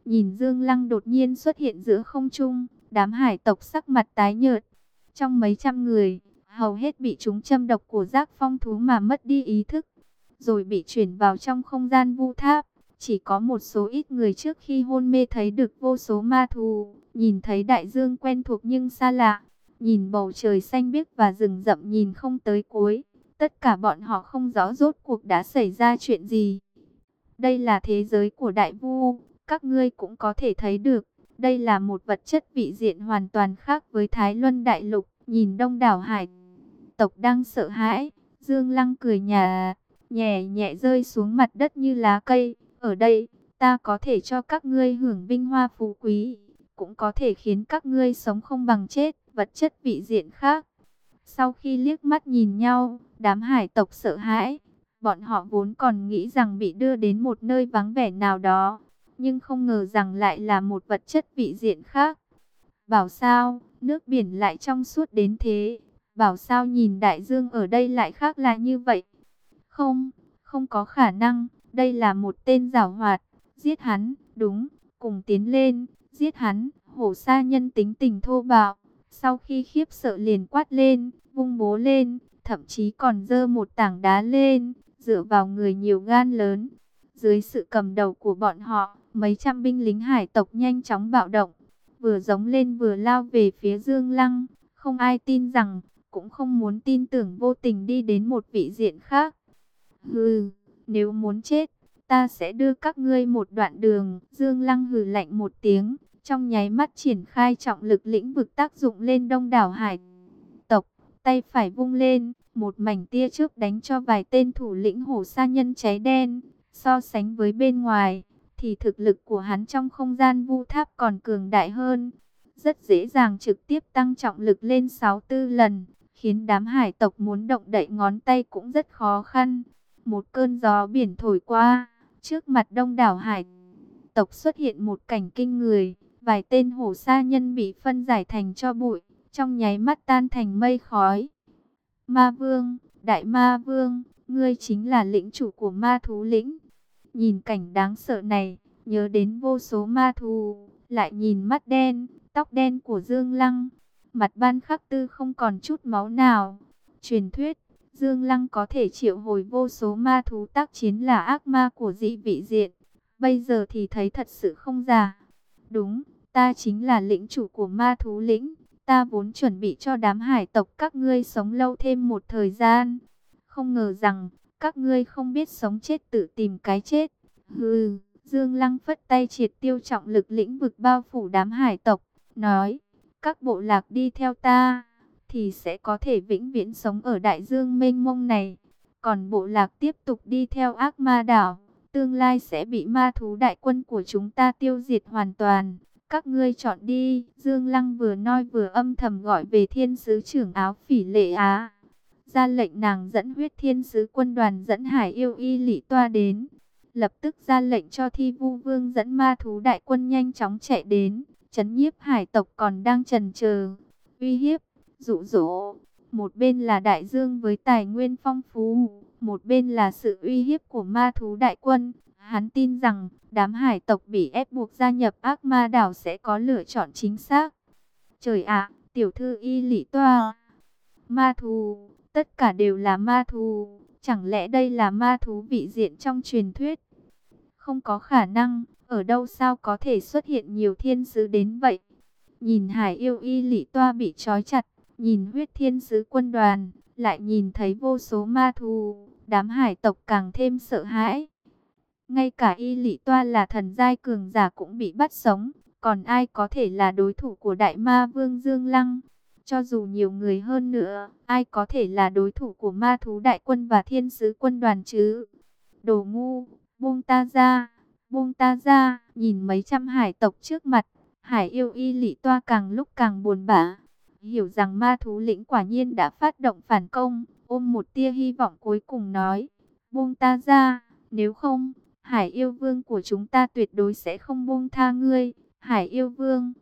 Nhìn Dương Lăng đột nhiên xuất hiện giữa không trung, Đám hải tộc sắc mặt tái nhợt. Trong mấy trăm người, hầu hết bị chúng châm độc của giác phong thú mà mất đi ý thức. Rồi bị chuyển vào trong không gian vu tháp. Chỉ có một số ít người trước khi hôn mê thấy được vô số ma thú. Nhìn thấy đại dương quen thuộc nhưng xa lạ. Nhìn bầu trời xanh biếc và rừng rậm nhìn không tới cuối. Tất cả bọn họ không rõ rốt cuộc đã xảy ra chuyện gì. Đây là thế giới của đại vu, các ngươi cũng có thể thấy được. Đây là một vật chất vị diện hoàn toàn khác với Thái Luân Đại Lục. Nhìn đông đảo hải tộc đang sợ hãi. Dương Lăng cười nhà, nhẹ nhẹ rơi xuống mặt đất như lá cây. Ở đây, ta có thể cho các ngươi hưởng vinh hoa phú quý. Cũng có thể khiến các ngươi sống không bằng chết. Vật chất vị diện khác. Sau khi liếc mắt nhìn nhau, đám hải tộc sợ hãi. Bọn họ vốn còn nghĩ rằng bị đưa đến một nơi vắng vẻ nào đó nhưng không ngờ rằng lại là một vật chất vị diện khác. Bảo sao, nước biển lại trong suốt đến thế, bảo sao nhìn đại dương ở đây lại khác là như vậy. Không, không có khả năng, đây là một tên giảo hoạt, giết hắn, đúng, cùng tiến lên, giết hắn, hổ sa nhân tính tình thô bạo, Sau khi khiếp sợ liền quát lên, vung bố lên, thậm chí còn dơ một tảng đá lên, dựa vào người nhiều gan lớn. Dưới sự cầm đầu của bọn họ, mấy trăm binh lính hải tộc nhanh chóng bạo động, vừa giống lên vừa lao về phía Dương Lăng. Không ai tin rằng, cũng không muốn tin tưởng vô tình đi đến một vị diện khác. Hừ, nếu muốn chết, ta sẽ đưa các ngươi một đoạn đường. Dương Lăng hừ lạnh một tiếng, trong nháy mắt triển khai trọng lực lĩnh vực tác dụng lên đông đảo hải tộc. Tay phải vung lên, một mảnh tia trước đánh cho vài tên thủ lĩnh hổ sa nhân cháy đen. So sánh với bên ngoài, thì thực lực của hắn trong không gian vu tháp còn cường đại hơn. Rất dễ dàng trực tiếp tăng trọng lực lên 64 lần, khiến đám hải tộc muốn động đậy ngón tay cũng rất khó khăn. Một cơn gió biển thổi qua, trước mặt đông đảo hải tộc xuất hiện một cảnh kinh người. Vài tên hổ sa nhân bị phân giải thành cho bụi, trong nháy mắt tan thành mây khói. Ma vương, đại ma vương, ngươi chính là lĩnh chủ của ma thú lĩnh. Nhìn cảnh đáng sợ này, nhớ đến vô số ma thú, lại nhìn mắt đen, tóc đen của Dương Lăng. Mặt ban khắc tư không còn chút máu nào. Truyền thuyết, Dương Lăng có thể triệu hồi vô số ma thú tác chiến là ác ma của dị vị diện. Bây giờ thì thấy thật sự không giả. Đúng, ta chính là lĩnh chủ của ma thú lĩnh. Ta vốn chuẩn bị cho đám hải tộc các ngươi sống lâu thêm một thời gian. Không ngờ rằng, các ngươi không biết sống chết tự tìm cái chết. Hừ, Dương Lăng phất tay triệt tiêu trọng lực lĩnh vực bao phủ đám hải tộc, nói, các bộ lạc đi theo ta, thì sẽ có thể vĩnh viễn sống ở đại dương mênh mông này. Còn bộ lạc tiếp tục đi theo ác ma đảo, tương lai sẽ bị ma thú đại quân của chúng ta tiêu diệt hoàn toàn. Các ngươi chọn đi, Dương Lăng vừa nói vừa âm thầm gọi về thiên sứ trưởng áo phỉ lệ á. Ra lệnh nàng dẫn huyết thiên sứ quân đoàn dẫn hải yêu y lị toa đến. Lập tức ra lệnh cho thi vu vương dẫn ma thú đại quân nhanh chóng chạy đến. Chấn nhiếp hải tộc còn đang trần chờ uy hiếp, dụ dỗ. Một bên là đại dương với tài nguyên phong phú, một bên là sự uy hiếp của ma thú đại quân. Hắn tin rằng đám hải tộc bị ép buộc gia nhập ác ma đảo sẽ có lựa chọn chính xác. Trời ạ, tiểu thư y lỷ toa. Ma thú, tất cả đều là ma thú. Chẳng lẽ đây là ma thú vị diện trong truyền thuyết? Không có khả năng, ở đâu sao có thể xuất hiện nhiều thiên sứ đến vậy? Nhìn hải yêu y lỷ toa bị trói chặt, nhìn huyết thiên sứ quân đoàn, lại nhìn thấy vô số ma thú, đám hải tộc càng thêm sợ hãi. Ngay cả y lỷ toa là thần giai cường giả cũng bị bắt sống, còn ai có thể là đối thủ của đại ma vương Dương Lăng? Cho dù nhiều người hơn nữa, ai có thể là đối thủ của ma thú đại quân và thiên sứ quân đoàn chứ? Đồ ngu, buông ta ra, buông ta ra, nhìn mấy trăm hải tộc trước mặt, hải yêu y lị toa càng lúc càng buồn bã. Hiểu rằng ma thú lĩnh quả nhiên đã phát động phản công, ôm một tia hy vọng cuối cùng nói, buông ta ra, nếu không, hải yêu vương của chúng ta tuyệt đối sẽ không buông tha ngươi, hải yêu vương.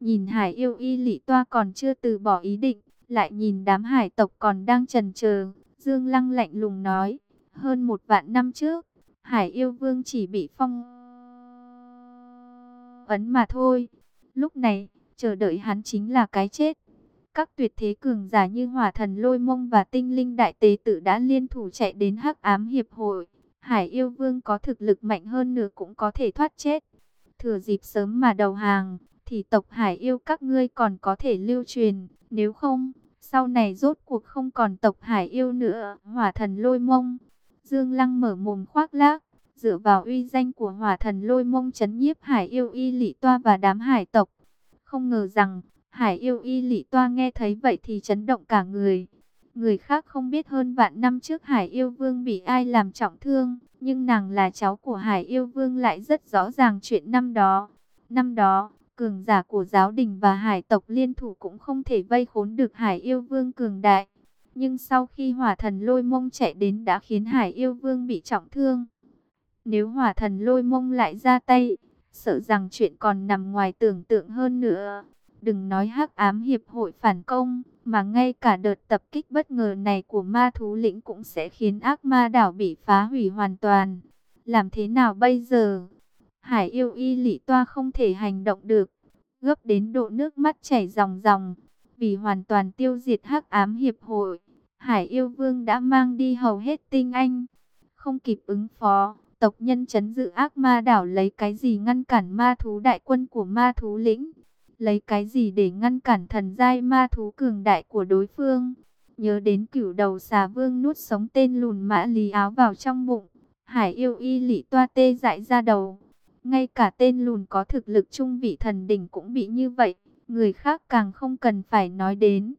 Nhìn hải yêu y lị toa còn chưa từ bỏ ý định, lại nhìn đám hải tộc còn đang trần chờ Dương Lăng lạnh lùng nói, hơn một vạn năm trước, Hải yêu vương chỉ bị phong ấn mà thôi. Lúc này, chờ đợi hắn chính là cái chết. Các tuyệt thế cường giả như hỏa thần lôi mông và tinh linh đại tế tử đã liên thủ chạy đến hắc ám hiệp hội. Hải yêu vương có thực lực mạnh hơn nữa cũng có thể thoát chết. Thừa dịp sớm mà đầu hàng, thì tộc hải yêu các ngươi còn có thể lưu truyền. Nếu không, sau này rốt cuộc không còn tộc hải yêu nữa. Hỏa thần lôi mông Dương Lăng mở mồm khoác lác, dựa vào uy danh của hỏa thần lôi mông chấn nhiếp hải yêu y lị toa và đám hải tộc. Không ngờ rằng, hải yêu y lị toa nghe thấy vậy thì chấn động cả người. Người khác không biết hơn vạn năm trước hải yêu vương bị ai làm trọng thương, nhưng nàng là cháu của hải yêu vương lại rất rõ ràng chuyện năm đó. Năm đó, cường giả của giáo đình và hải tộc liên thủ cũng không thể vây khốn được hải yêu vương cường đại. Nhưng sau khi hỏa thần lôi mông chạy đến đã khiến Hải yêu vương bị trọng thương. Nếu hỏa thần lôi mông lại ra tay, sợ rằng chuyện còn nằm ngoài tưởng tượng hơn nữa. Đừng nói hắc ám hiệp hội phản công, mà ngay cả đợt tập kích bất ngờ này của ma thú lĩnh cũng sẽ khiến ác ma đảo bị phá hủy hoàn toàn. Làm thế nào bây giờ? Hải yêu y lị toa không thể hành động được, gấp đến độ nước mắt chảy ròng ròng. Vì hoàn toàn tiêu diệt hắc ám hiệp hội, Hải yêu vương đã mang đi hầu hết tinh anh. Không kịp ứng phó, tộc nhân chấn dự ác ma đảo lấy cái gì ngăn cản ma thú đại quân của ma thú lĩnh. Lấy cái gì để ngăn cản thần giai ma thú cường đại của đối phương. Nhớ đến cửu đầu xà vương nuốt sống tên lùn mã lý áo vào trong bụng. Hải yêu y lị toa tê dại ra đầu. Ngay cả tên lùn có thực lực trung vị thần đỉnh cũng bị như vậy. Người khác càng không cần phải nói đến.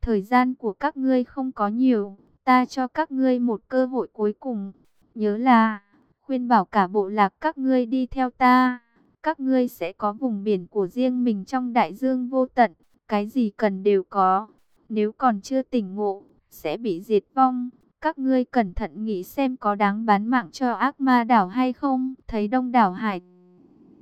Thời gian của các ngươi không có nhiều. Ta cho các ngươi một cơ hội cuối cùng. Nhớ là, khuyên bảo cả bộ lạc các ngươi đi theo ta. Các ngươi sẽ có vùng biển của riêng mình trong đại dương vô tận. Cái gì cần đều có. Nếu còn chưa tỉnh ngộ, sẽ bị diệt vong. Các ngươi cẩn thận nghĩ xem có đáng bán mạng cho ác ma đảo hay không. Thấy đông đảo hải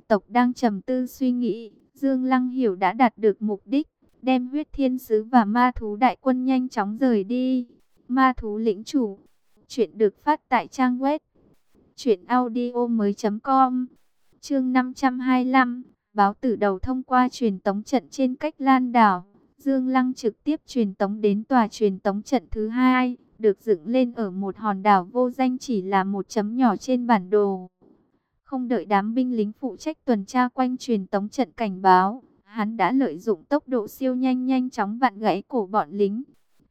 tộc đang trầm tư suy nghĩ. Dương Lăng hiểu đã đạt được mục đích. Đem huyết thiên sứ và ma thú đại quân nhanh chóng rời đi. Ma thú lĩnh chủ. Chuyện được phát tại trang web. Chuyện audio mới.com Chương 525 Báo tử đầu thông qua truyền tống trận trên cách lan đảo. Dương Lăng trực tiếp truyền tống đến tòa truyền tống trận thứ hai, được dựng lên ở một hòn đảo vô danh chỉ là một chấm nhỏ trên bản đồ. Không đợi đám binh lính phụ trách tuần tra quanh truyền tống trận cảnh báo, hắn đã lợi dụng tốc độ siêu nhanh nhanh chóng vặn gãy cổ bọn lính.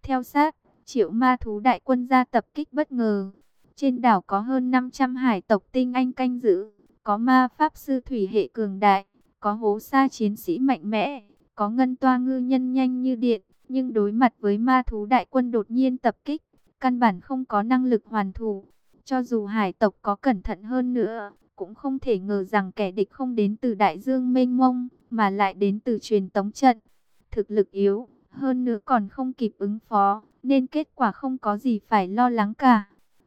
Theo sát, triệu ma thú đại quân ra tập kích bất ngờ. Trên đảo có hơn 500 hải tộc tinh anh canh giữ, có ma pháp sư thủy hệ cường đại, có hố sa chiến sĩ mạnh mẽ, có ngân toa ngư nhân nhanh như điện, nhưng đối mặt với ma thú đại quân đột nhiên tập kích, căn bản không có năng lực hoàn thủ. Cho dù hải tộc có cẩn thận hơn nữa, cũng không thể ngờ rằng kẻ địch không đến từ đại dương mênh mông, mà lại đến từ truyền tống trận. Thực lực yếu, hơn nữa còn không kịp ứng phó, nên kết quả không có gì phải lo lắng cả.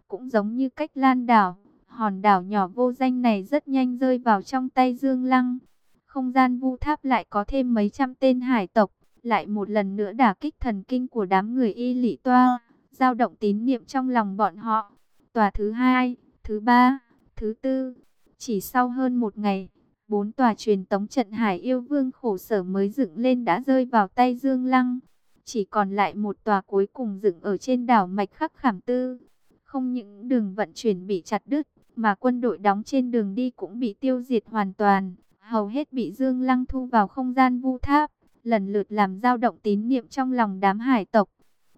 Cũng giống như cách lan đảo, hòn đảo nhỏ vô danh này rất nhanh rơi vào trong tay Dương Lăng. Không gian vu tháp lại có thêm mấy trăm tên hải tộc, lại một lần nữa đả kích thần kinh của đám người y lị toa, giao động tín niệm trong lòng bọn họ. Tòa thứ hai, thứ ba, thứ tư, chỉ sau hơn một ngày, bốn tòa truyền tống trận hải yêu vương khổ sở mới dựng lên đã rơi vào tay Dương Lăng. Chỉ còn lại một tòa cuối cùng dựng ở trên đảo Mạch Khắc Khảm Tư. Không những đường vận chuyển bị chặt đứt, mà quân đội đóng trên đường đi cũng bị tiêu diệt hoàn toàn. Hầu hết bị Dương Lăng thu vào không gian vu tháp, lần lượt làm dao động tín niệm trong lòng đám hải tộc.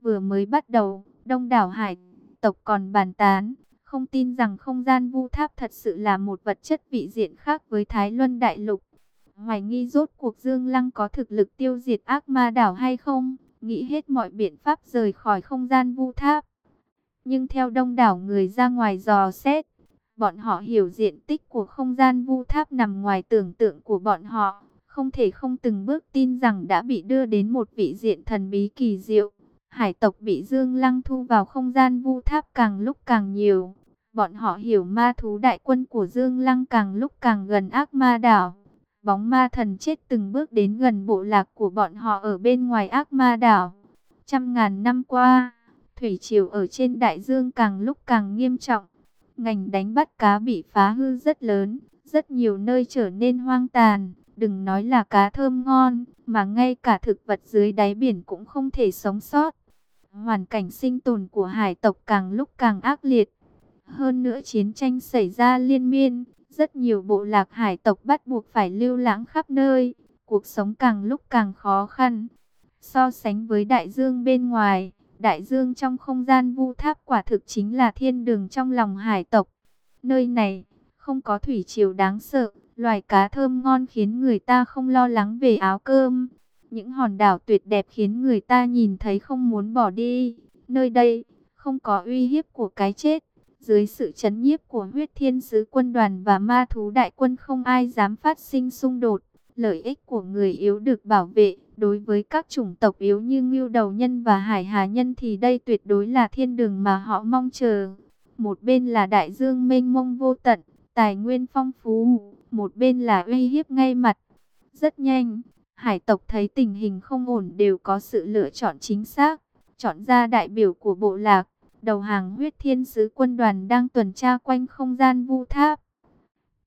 Vừa mới bắt đầu, đông đảo hải tộc còn bàn tán, không tin rằng không gian vu tháp thật sự là một vật chất vị diện khác với Thái Luân Đại Lục. Hoài nghi rốt cuộc Dương Lăng có thực lực tiêu diệt ác ma đảo hay không, nghĩ hết mọi biện pháp rời khỏi không gian vu tháp. Nhưng theo đông đảo người ra ngoài dò xét, bọn họ hiểu diện tích của không gian vu tháp nằm ngoài tưởng tượng của bọn họ, không thể không từng bước tin rằng đã bị đưa đến một vị diện thần bí kỳ diệu. Hải tộc bị Dương Lăng thu vào không gian vu tháp càng lúc càng nhiều. Bọn họ hiểu ma thú đại quân của Dương Lăng càng lúc càng gần ác ma đảo. Bóng ma thần chết từng bước đến gần bộ lạc của bọn họ ở bên ngoài ác ma đảo. Trăm ngàn năm qua, thủy triều ở trên đại dương càng lúc càng nghiêm trọng. Ngành đánh bắt cá bị phá hư rất lớn, rất nhiều nơi trở nên hoang tàn. Đừng nói là cá thơm ngon, mà ngay cả thực vật dưới đáy biển cũng không thể sống sót. Hoàn cảnh sinh tồn của hải tộc càng lúc càng ác liệt. Hơn nữa chiến tranh xảy ra liên miên, rất nhiều bộ lạc hải tộc bắt buộc phải lưu lãng khắp nơi, cuộc sống càng lúc càng khó khăn. So sánh với đại dương bên ngoài, đại dương trong không gian vu tháp quả thực chính là thiên đường trong lòng hải tộc. Nơi này, không có thủy triều đáng sợ, loài cá thơm ngon khiến người ta không lo lắng về áo cơm. Những hòn đảo tuyệt đẹp khiến người ta nhìn thấy không muốn bỏ đi. Nơi đây, không có uy hiếp của cái chết. Dưới sự chấn nhiếp của huyết thiên sứ quân đoàn và ma thú đại quân không ai dám phát sinh xung đột. Lợi ích của người yếu được bảo vệ. Đối với các chủng tộc yếu như ngưu đầu nhân và hải hà nhân thì đây tuyệt đối là thiên đường mà họ mong chờ. Một bên là đại dương mênh mông vô tận, tài nguyên phong phú, một bên là uy hiếp ngay mặt. Rất nhanh, hải tộc thấy tình hình không ổn đều có sự lựa chọn chính xác, chọn ra đại biểu của bộ lạc đầu hàng huyết thiên sứ quân đoàn đang tuần tra quanh không gian vu tháp.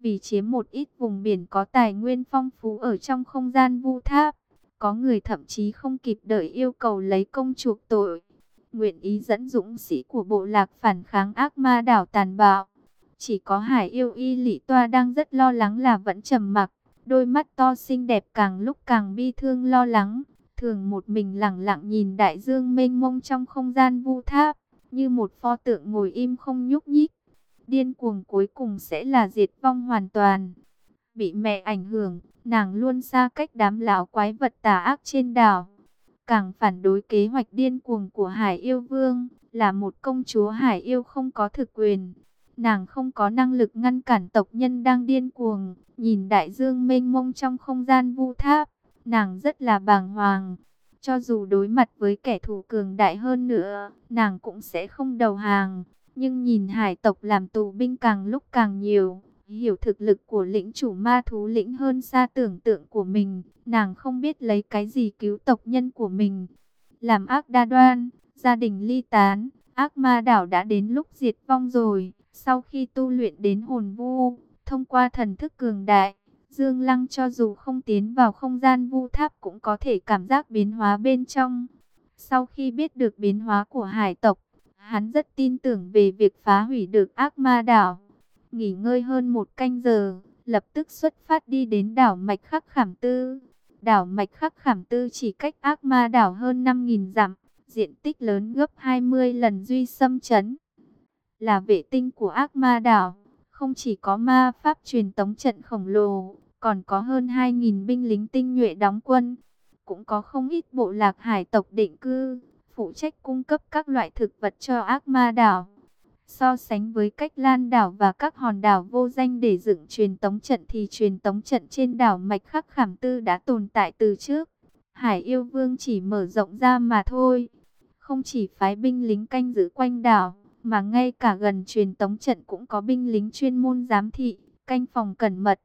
Vì chiếm một ít vùng biển có tài nguyên phong phú ở trong không gian vu tháp, Có người thậm chí không kịp đợi yêu cầu lấy công chuộc tội. Nguyện ý dẫn dũng sĩ của bộ lạc phản kháng ác ma đảo tàn bạo. Chỉ có hải yêu y lị toa đang rất lo lắng là vẫn trầm mặc. Đôi mắt to xinh đẹp càng lúc càng bi thương lo lắng. Thường một mình lặng lặng nhìn đại dương mênh mông trong không gian vu tháp. Như một pho tượng ngồi im không nhúc nhích. Điên cuồng cuối cùng sẽ là diệt vong hoàn toàn. Bị mẹ ảnh hưởng, nàng luôn xa cách đám lão quái vật tà ác trên đảo. Càng phản đối kế hoạch điên cuồng của Hải Yêu Vương, là một công chúa Hải Yêu không có thực quyền. Nàng không có năng lực ngăn cản tộc nhân đang điên cuồng, nhìn đại dương mênh mông trong không gian vu tháp. Nàng rất là bàng hoàng. Cho dù đối mặt với kẻ thù cường đại hơn nữa, nàng cũng sẽ không đầu hàng. Nhưng nhìn hải tộc làm tù binh càng lúc càng nhiều, hiểu thực lực của lĩnh chủ ma thú lĩnh hơn xa tưởng tượng của mình, nàng không biết lấy cái gì cứu tộc nhân của mình. Làm ác đa đoan, gia đình ly tán, ác ma đảo đã đến lúc diệt vong rồi. Sau khi tu luyện đến hồn vu, thông qua thần thức cường đại, Dương Lăng cho dù không tiến vào không gian vu tháp cũng có thể cảm giác biến hóa bên trong. Sau khi biết được biến hóa của hải tộc, hắn rất tin tưởng về việc phá hủy được ác ma đảo. Nghỉ ngơi hơn một canh giờ, lập tức xuất phát đi đến đảo Mạch Khắc Khảm Tư. Đảo Mạch Khắc Khảm Tư chỉ cách ác ma đảo hơn 5.000 dặm, diện tích lớn gấp 20 lần duy xâm chấn. Là vệ tinh của ác ma đảo, không chỉ có ma pháp truyền tống trận khổng lồ, còn có hơn 2.000 binh lính tinh nhuệ đóng quân. Cũng có không ít bộ lạc hải tộc định cư, phụ trách cung cấp các loại thực vật cho ác ma đảo. So sánh với cách lan đảo và các hòn đảo vô danh để dựng truyền tống trận thì truyền tống trận trên đảo Mạch Khắc Khảm Tư đã tồn tại từ trước. Hải yêu vương chỉ mở rộng ra mà thôi. Không chỉ phái binh lính canh giữ quanh đảo, mà ngay cả gần truyền tống trận cũng có binh lính chuyên môn giám thị, canh phòng cẩn mật.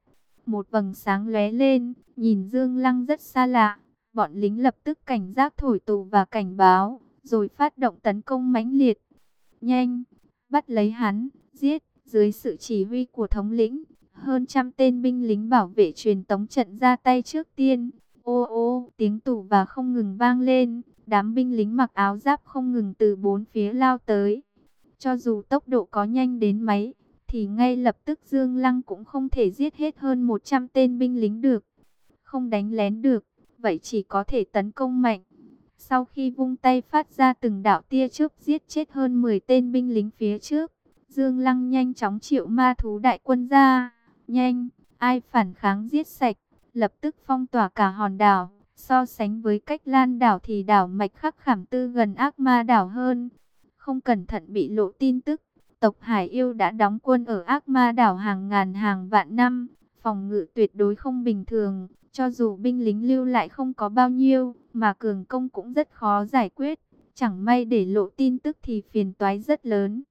Một vầng sáng lóe lên, nhìn Dương Lăng rất xa lạ. Bọn lính lập tức cảnh giác thổi tù và cảnh báo, rồi phát động tấn công mãnh liệt. Nhanh! bắt lấy hắn, giết, dưới sự chỉ huy của thống lĩnh, hơn trăm tên binh lính bảo vệ truyền tống trận ra tay trước tiên. Ô ô, tiếng tù và không ngừng vang lên, đám binh lính mặc áo giáp không ngừng từ bốn phía lao tới. Cho dù tốc độ có nhanh đến mấy, thì ngay lập tức Dương Lăng cũng không thể giết hết hơn 100 tên binh lính được. Không đánh lén được, vậy chỉ có thể tấn công mạnh. Sau khi vung tay phát ra từng đạo tia chớp giết chết hơn 10 tên binh lính phía trước, Dương Lăng nhanh chóng triệu ma thú đại quân ra. Nhanh, ai phản kháng giết sạch, lập tức phong tỏa cả hòn đảo. So sánh với cách lan đảo thì đảo mạch khắc khảm tư gần ác ma đảo hơn. Không cẩn thận bị lộ tin tức, tộc Hải Yêu đã đóng quân ở ác ma đảo hàng ngàn hàng vạn năm. Phòng ngự tuyệt đối không bình thường, cho dù binh lính lưu lại không có bao nhiêu, mà cường công cũng rất khó giải quyết. Chẳng may để lộ tin tức thì phiền toái rất lớn.